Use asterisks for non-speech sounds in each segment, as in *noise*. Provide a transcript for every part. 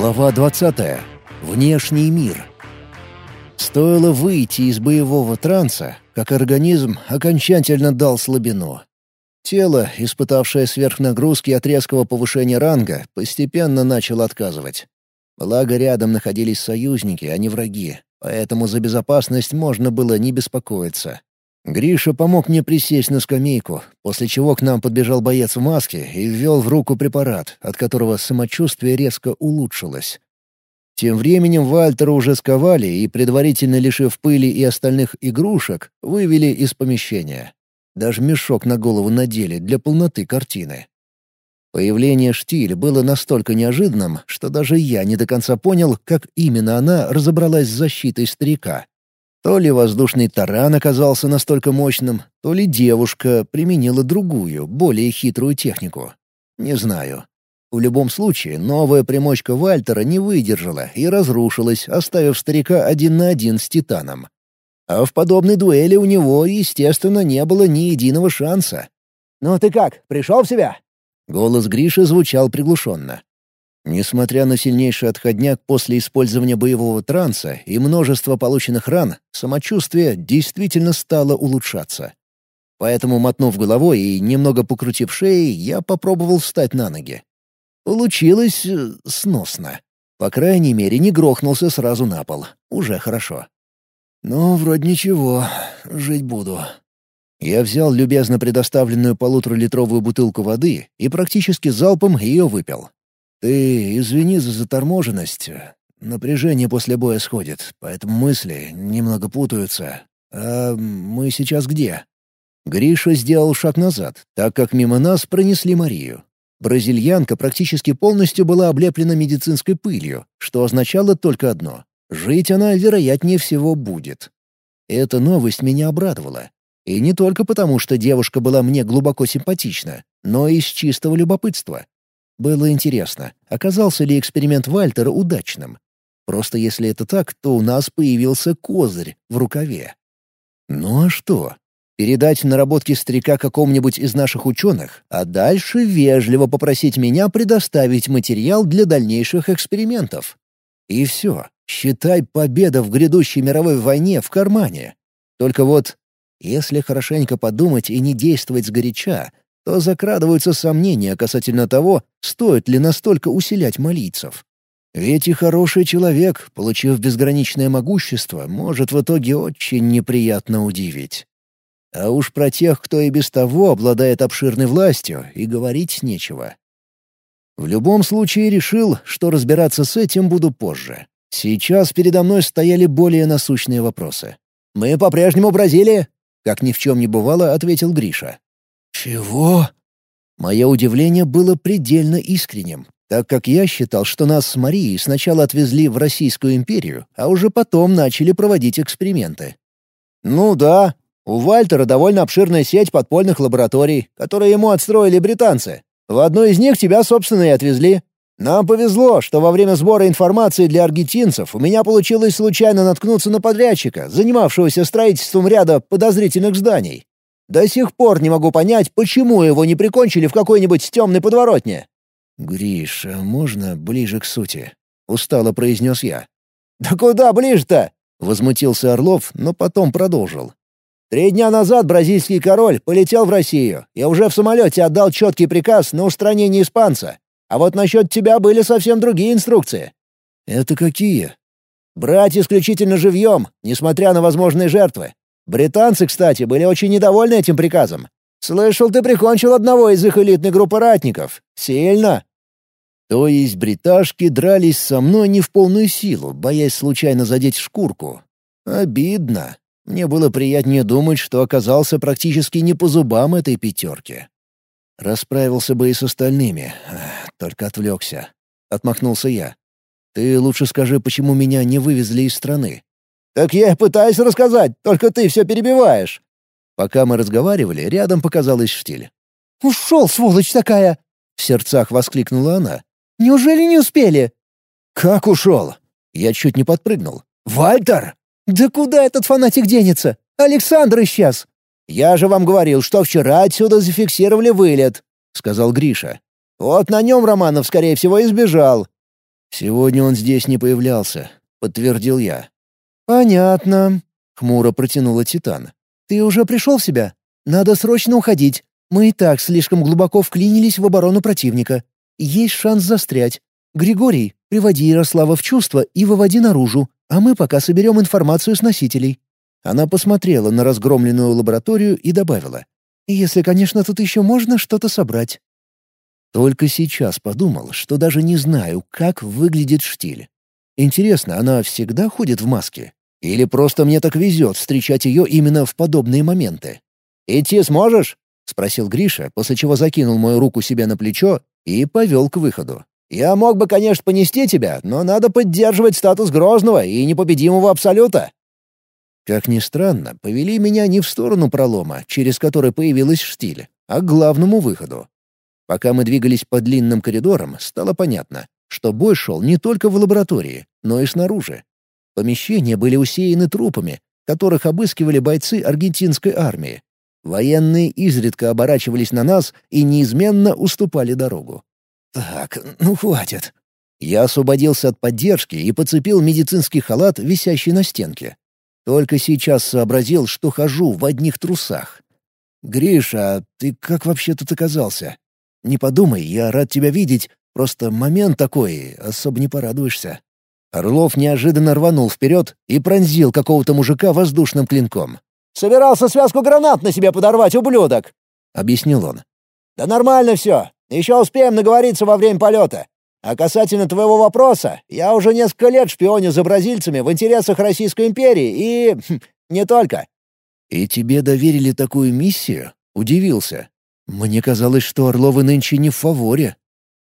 Глава 20. Внешний мир. Стоило выйти из боевого транса, как организм окончательно дал слабину. Тело, испытавшее сверхнагрузки от резкого повышения ранга, постепенно начало отказывать. Благо рядом находились союзники, а не враги, поэтому за безопасность можно было не беспокоиться. Гриша помог мне присесть на скамейку, после чего к нам подбежал боец в маске и ввел в руку препарат, от которого самочувствие резко улучшилось. Тем временем Вальтера уже сковали и, предварительно лишив пыли и остальных игрушек, вывели из помещения. Даже мешок на голову надели для полноты картины. Появление Штиль было настолько неожиданным, что даже я не до конца понял, как именно она разобралась с защитой старика. То ли воздушный таран оказался настолько мощным, то ли девушка применила другую, более хитрую технику. Не знаю. В любом случае, новая примочка Вальтера не выдержала и разрушилась, оставив старика один на один с Титаном. А в подобной дуэли у него, естественно, не было ни единого шанса. «Ну ты как, пришел в себя?» Голос Гриши звучал приглушенно. Несмотря на сильнейший отходняк после использования боевого транса и множество полученных ран, самочувствие действительно стало улучшаться. Поэтому, мотнув головой и немного покрутив шеей, я попробовал встать на ноги. Получилось э, сносно. По крайней мере, не грохнулся сразу на пол. Уже хорошо. «Ну, вроде ничего. Жить буду». Я взял любезно предоставленную полуторалитровую бутылку воды и практически залпом ее выпил. «Ты извини за заторможенность. Напряжение после боя сходит, поэтому мысли немного путаются. А мы сейчас где?» Гриша сделал шаг назад, так как мимо нас пронесли Марию. Бразильянка практически полностью была облеплена медицинской пылью, что означало только одно — жить она, вероятнее всего, будет. Эта новость меня обрадовала. И не только потому, что девушка была мне глубоко симпатична, но и из чистого любопытства. Было интересно, оказался ли эксперимент Вальтера удачным. Просто если это так, то у нас появился козырь в рукаве. Ну а что? Передать наработки старика какому-нибудь из наших ученых, а дальше вежливо попросить меня предоставить материал для дальнейших экспериментов. И все. Считай победа в грядущей мировой войне в кармане. Только вот, если хорошенько подумать и не действовать сгоряча, то закрадываются сомнения касательно того, стоит ли настолько усилять молитцев. Ведь и хороший человек, получив безграничное могущество, может в итоге очень неприятно удивить. А уж про тех, кто и без того обладает обширной властью, и говорить нечего. В любом случае решил, что разбираться с этим буду позже. Сейчас передо мной стояли более насущные вопросы. «Мы по-прежнему в Бразилии?» — как ни в чем не бывало, ответил Гриша. «Чего?» Мое удивление было предельно искренним, так как я считал, что нас с Марией сначала отвезли в Российскую империю, а уже потом начали проводить эксперименты. «Ну да. У Вальтера довольно обширная сеть подпольных лабораторий, которые ему отстроили британцы. В одну из них тебя, собственно, и отвезли. Нам повезло, что во время сбора информации для аргентинцев у меня получилось случайно наткнуться на подрядчика, занимавшегося строительством ряда подозрительных зданий. До сих пор не могу понять, почему его не прикончили в какой-нибудь темной подворотне». «Гриш, а можно ближе к сути?» — устало произнес я. «Да куда ближе-то?» — возмутился Орлов, но потом продолжил. «Три дня назад бразильский король полетел в Россию и уже в самолете отдал четкий приказ на устранение испанца. А вот насчет тебя были совсем другие инструкции». «Это какие?» «Брать исключительно живьем, несмотря на возможные жертвы. Британцы, кстати, были очень недовольны этим приказом. Слышал, ты прикончил одного из их элитной группы ратников. Сильно!» То есть бриташки дрались со мной не в полную силу, боясь случайно задеть шкурку. Обидно. Мне было приятнее думать, что оказался практически не по зубам этой пятерки. Расправился бы и с остальными, только отвлекся. Отмахнулся я. «Ты лучше скажи, почему меня не вывезли из страны?» «Так я пытаюсь рассказать, только ты все перебиваешь». Пока мы разговаривали, рядом показалась штиль. «Ушел, сволочь такая!» — в сердцах воскликнула она. «Неужели не успели?» «Как ушел?» Я чуть не подпрыгнул. «Вальтер!» «Да куда этот фанатик денется? Александр исчез!» «Я же вам говорил, что вчера отсюда зафиксировали вылет», — сказал Гриша. «Вот на нем Романов, скорее всего, избежал. «Сегодня он здесь не появлялся», — подтвердил я. «Понятно», — хмуро протянула Титан. «Ты уже пришел в себя? Надо срочно уходить. Мы и так слишком глубоко вклинились в оборону противника. Есть шанс застрять. Григорий, приводи Ярослава в чувство и выводи наружу, а мы пока соберем информацию с носителей». Она посмотрела на разгромленную лабораторию и добавила. «Если, конечно, тут еще можно что-то собрать». Только сейчас подумал, что даже не знаю, как выглядит штиль. Интересно, она всегда ходит в маске? Или просто мне так везет встречать ее именно в подобные моменты? «Идти сможешь?» — спросил Гриша, после чего закинул мою руку себе на плечо и повел к выходу. «Я мог бы, конечно, понести тебя, но надо поддерживать статус Грозного и непобедимого Абсолюта». Как ни странно, повели меня не в сторону пролома, через который появилась штиль, а к главному выходу. Пока мы двигались по длинным коридорам, стало понятно, что бой шел не только в лаборатории, но и снаружи. Помещения были усеяны трупами, которых обыскивали бойцы аргентинской армии. Военные изредка оборачивались на нас и неизменно уступали дорогу. «Так, ну хватит». Я освободился от поддержки и подцепил медицинский халат, висящий на стенке. Только сейчас сообразил, что хожу в одних трусах. «Гриша, а ты как вообще тут оказался? Не подумай, я рад тебя видеть, просто момент такой, особо не порадуешься». Орлов неожиданно рванул вперед и пронзил какого-то мужика воздушным клинком. «Собирался связку гранат на себе подорвать, ублюдок!» — объяснил он. «Да нормально все. Еще успеем наговориться во время полета. А касательно твоего вопроса, я уже несколько лет шпионю за бразильцами в интересах Российской империи и... Хм, не только». «И тебе доверили такую миссию?» — удивился. «Мне казалось, что Орловы нынче не в фаворе».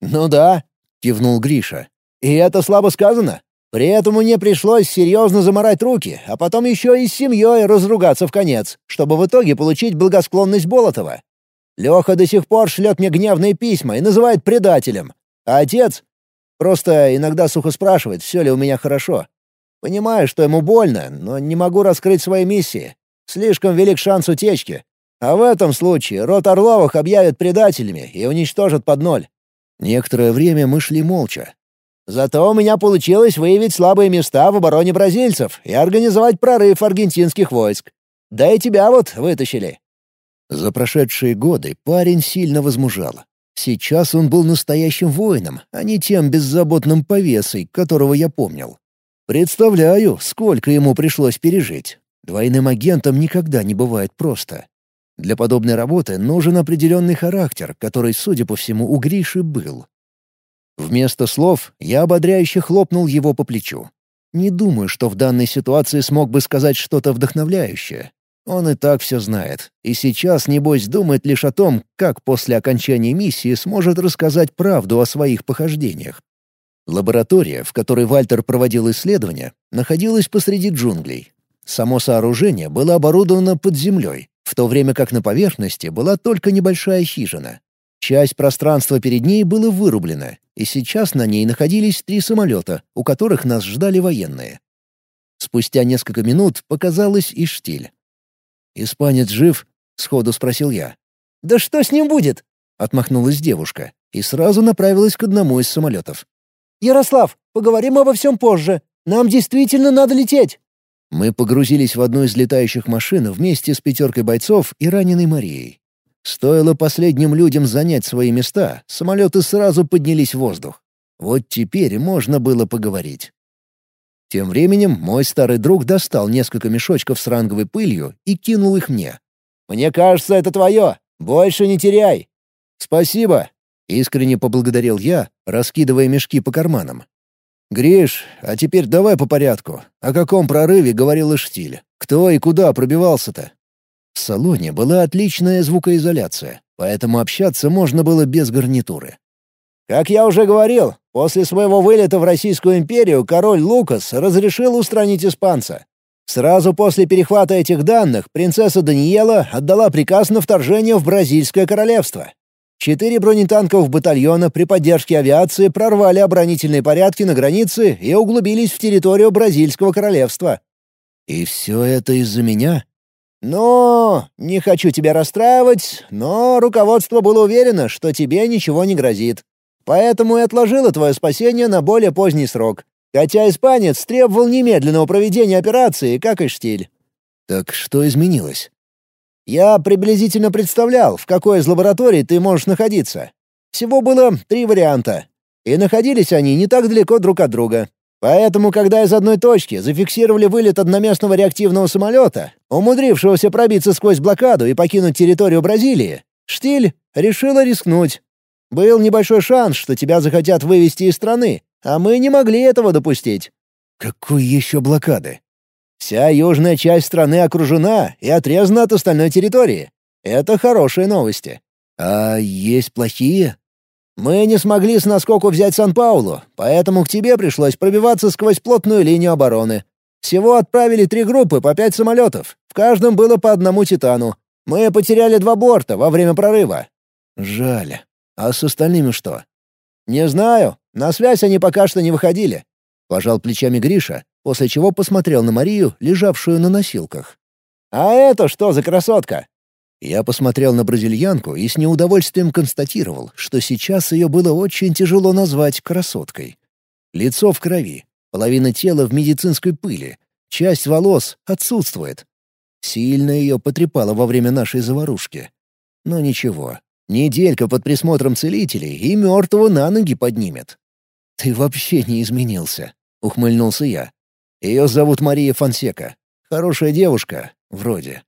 «Ну да», — кивнул Гриша. «И это слабо сказано. При этом мне пришлось серьезно заморать руки, а потом еще и с семьей разругаться в конец, чтобы в итоге получить благосклонность Болотова. Леха до сих пор шлет мне гневные письма и называет предателем. А отец просто иногда сухо спрашивает, все ли у меня хорошо. Понимаю, что ему больно, но не могу раскрыть свои миссии. Слишком велик шанс утечки. А в этом случае род Орловых объявят предателями и уничтожат под ноль. Некоторое время мы шли молча, Зато у меня получилось выявить слабые места в обороне бразильцев и организовать прорыв аргентинских войск. Да и тебя вот вытащили». За прошедшие годы парень сильно возмужал. Сейчас он был настоящим воином, а не тем беззаботным повесой, которого я помнил. Представляю, сколько ему пришлось пережить. Двойным агентом никогда не бывает просто. Для подобной работы нужен определенный характер, который, судя по всему, у Гриши был. Вместо слов я ободряюще хлопнул его по плечу. Не думаю, что в данной ситуации смог бы сказать что-то вдохновляющее. Он и так все знает, и сейчас, небось, думает лишь о том, как после окончания миссии сможет рассказать правду о своих похождениях. Лаборатория, в которой Вальтер проводил исследования, находилась посреди джунглей. Само сооружение было оборудовано под землей, в то время как на поверхности была только небольшая хижина. Часть пространства перед ней было вырублено, и сейчас на ней находились три самолета, у которых нас ждали военные. Спустя несколько минут показалась и штиль. «Испанец жив?» — сходу спросил я. «Да что с ним будет?» — отмахнулась девушка и сразу направилась к одному из самолетов. «Ярослав, поговорим обо всем позже. Нам действительно надо лететь!» Мы погрузились в одну из летающих машин вместе с пятеркой бойцов и раненой Марией. Стоило последним людям занять свои места, самолеты сразу поднялись в воздух. Вот теперь можно было поговорить. Тем временем мой старый друг достал несколько мешочков с ранговой пылью и кинул их мне. «Мне кажется, это твое. Больше не теряй». «Спасибо», — искренне поблагодарил я, раскидывая мешки по карманам. «Гриш, а теперь давай по порядку. О каком прорыве говорил Иштиль? Кто и куда пробивался-то?» В салоне была отличная звукоизоляция, поэтому общаться можно было без гарнитуры. «Как я уже говорил, после своего вылета в Российскую империю король Лукас разрешил устранить испанца. Сразу после перехвата этих данных принцесса Даниэла отдала приказ на вторжение в Бразильское королевство. Четыре бронетанковых батальона при поддержке авиации прорвали оборонительные порядки на границе и углубились в территорию Бразильского королевства. «И все это из-за меня?» «Ну, не хочу тебя расстраивать, но руководство было уверено, что тебе ничего не грозит. поэтому и отложила твое спасение на более поздний срок. Хотя испанец требовал немедленного проведения операции, как и Штиль. Так что изменилось? Я приблизительно представлял, в какой из лабораторий ты можешь находиться. Всего было три варианта. И находились они не так далеко друг от друга. Поэтому, когда из одной точки зафиксировали вылет одноместного реактивного самолета, умудрившегося пробиться сквозь блокаду и покинуть территорию Бразилии, Штиль решила рискнуть. Был небольшой шанс, что тебя захотят вывести из страны, а мы не могли этого допустить. Какой еще блокады? Вся южная часть страны окружена и отрезана от остальной территории. Это хорошие новости. А есть плохие? Мы не смогли с наскоку взять Сан-Паулу, поэтому к тебе пришлось пробиваться сквозь плотную линию обороны. Всего отправили три группы по пять самолетов. В каждом было по одному «Титану». Мы потеряли два борта во время прорыва. Жаль. А с остальными что? Не знаю. На связь они пока что не выходили. Пожал плечами Гриша, после чего посмотрел на Марию, лежавшую на носилках. «А это что за красотка?» Я посмотрел на бразильянку и с неудовольствием констатировал, что сейчас ее было очень тяжело назвать красоткой. Лицо в крови, половина тела в медицинской пыли, часть волос отсутствует. Сильно ее потрепало во время нашей заварушки. Но ничего, неделька под присмотром целителей и мертвого на ноги поднимет. «Ты вообще не изменился», — ухмыльнулся я. «Ее зовут Мария Фонсека. Хорошая девушка, вроде».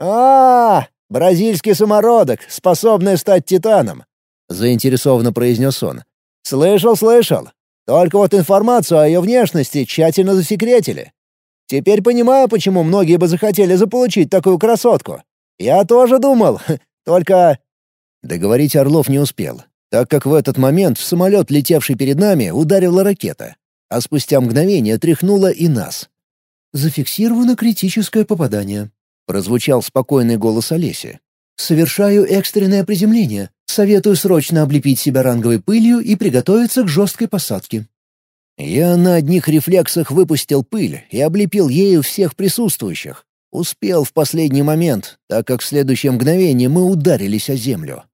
«А-а-а!» Бразильский самородок, способный стать титаном», — заинтересованно произнес он. «Слышал, слышал. Только вот информацию о ее внешности тщательно засекретили. Теперь понимаю, почему многие бы захотели заполучить такую красотку. Я тоже думал, *laughs* только...» Договорить Орлов не успел, так как в этот момент в самолет, летевший перед нами, ударила ракета, а спустя мгновение тряхнула и нас. «Зафиксировано критическое попадание», Прозвучал спокойный голос Олеси. «Совершаю экстренное приземление. Советую срочно облепить себя ранговой пылью и приготовиться к жесткой посадке». Я на одних рефлексах выпустил пыль и облепил ею всех присутствующих. Успел в последний момент, так как в следующее мгновение мы ударились о землю.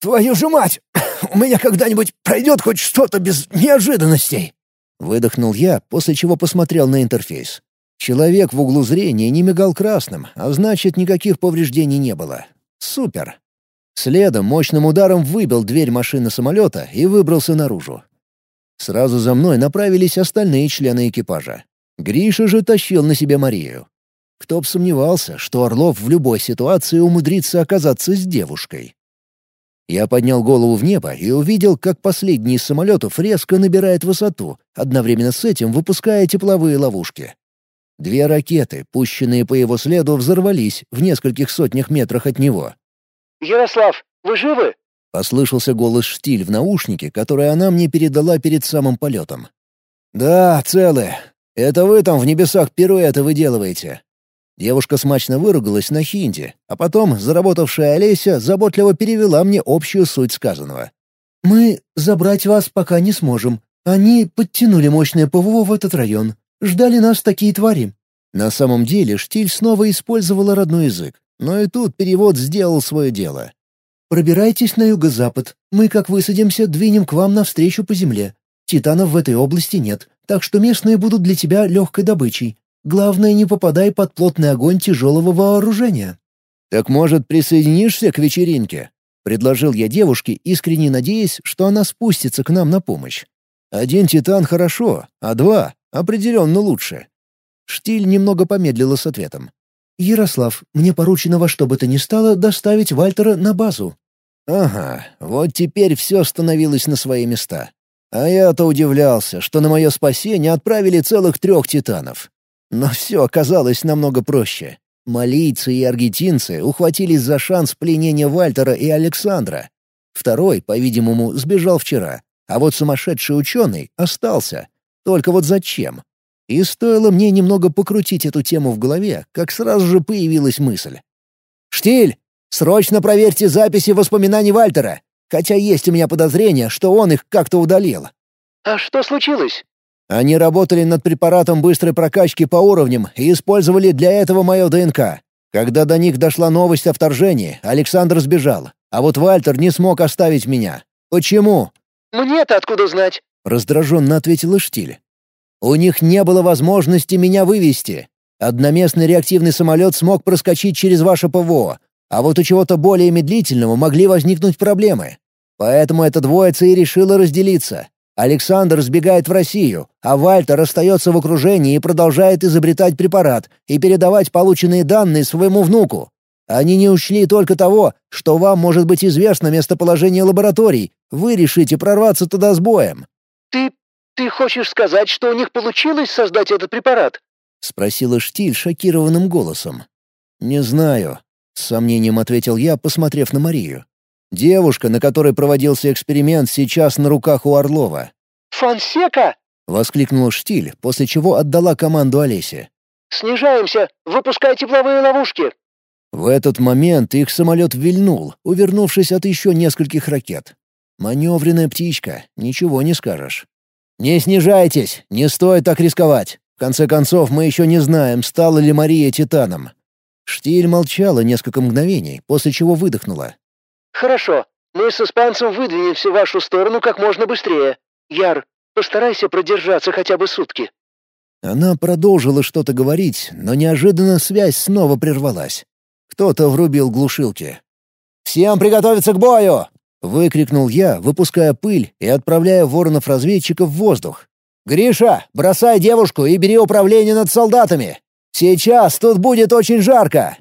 «Твою же мать! *coughs* У меня когда-нибудь пройдет хоть что-то без неожиданностей!» Выдохнул я, после чего посмотрел на интерфейс. Человек в углу зрения не мигал красным, а значит, никаких повреждений не было. Супер! Следом мощным ударом выбил дверь машины самолета и выбрался наружу. Сразу за мной направились остальные члены экипажа. Гриша же тащил на себе Марию. Кто б сомневался, что Орлов в любой ситуации умудрится оказаться с девушкой. Я поднял голову в небо и увидел, как последний из самолетов резко набирает высоту, одновременно с этим выпуская тепловые ловушки. Две ракеты, пущенные по его следу, взорвались в нескольких сотнях метрах от него. «Ярослав, вы живы?» — послышался голос Штиль в наушнике, который она мне передала перед самым полетом. «Да, целы. Это вы там в небесах пируэты выделываете». Девушка смачно выругалась на хинди, а потом заработавшая Олеся заботливо перевела мне общую суть сказанного. «Мы забрать вас пока не сможем. Они подтянули мощное ПВО в этот район. Ждали нас такие твари». На самом деле Штиль снова использовала родной язык, но и тут перевод сделал свое дело. «Пробирайтесь на юго-запад. Мы, как высадимся, двинем к вам навстречу по земле. Титанов в этой области нет, так что местные будут для тебя легкой добычей. Главное, не попадай под плотный огонь тяжелого вооружения». «Так, может, присоединишься к вечеринке?» — предложил я девушке, искренне надеясь, что она спустится к нам на помощь. «Один титан хорошо, а два Определенно лучше. Штиль немного помедлила с ответом. «Ярослав, мне поручено во что бы то ни стало доставить Вальтера на базу». «Ага, вот теперь все становилось на свои места. А я-то удивлялся, что на мое спасение отправили целых трех титанов. Но все оказалось намного проще. Малийцы и аргентинцы ухватились за шанс пленения Вальтера и Александра. Второй, по-видимому, сбежал вчера, а вот сумасшедший ученый остался. Только вот зачем? И стоило мне немного покрутить эту тему в голове, как сразу же появилась мысль. «Штиль, срочно проверьте записи воспоминаний Вальтера, хотя есть у меня подозрение, что он их как-то удалил». «А что случилось?» Они работали над препаратом быстрой прокачки по уровням и использовали для этого мое ДНК. Когда до них дошла новость о вторжении, Александр сбежал, а вот Вальтер не смог оставить меня. Почему? Мне-то откуда знать?» — раздраженно ответила Штиль. «У них не было возможности меня вывести. Одноместный реактивный самолет смог проскочить через ваше ПВО, а вот у чего-то более медлительного могли возникнуть проблемы. Поэтому эта двоица и решила разделиться. Александр сбегает в Россию, а Вальтер остается в окружении и продолжает изобретать препарат и передавать полученные данные своему внуку. Они не учли только того, что вам может быть известно местоположение лабораторий. Вы решите прорваться туда с боем. «Ты... ты хочешь сказать, что у них получилось создать этот препарат?» — спросила Штиль шокированным голосом. «Не знаю», — с сомнением ответил я, посмотрев на Марию. Девушка, на которой проводился эксперимент, сейчас на руках у Орлова. «Фансека!» — воскликнул Штиль, после чего отдала команду Олесе. «Снижаемся! Выпускай тепловые ловушки!» В этот момент их самолет вильнул, увернувшись от еще нескольких ракет. Маневренная птичка, ничего не скажешь. «Не снижайтесь, не стоит так рисковать. В конце концов, мы еще не знаем, стала ли Мария Титаном». Штиль молчала несколько мгновений, после чего выдохнула. «Хорошо. Мы с испанцем выдвинемся в вашу сторону как можно быстрее. Яр, постарайся продержаться хотя бы сутки». Она продолжила что-то говорить, но неожиданно связь снова прервалась. Кто-то врубил глушилки. «Всем приготовиться к бою!» — выкрикнул я, выпуская пыль и отправляя воронов-разведчиков в воздух. «Гриша, бросай девушку и бери управление над солдатами! Сейчас тут будет очень жарко!»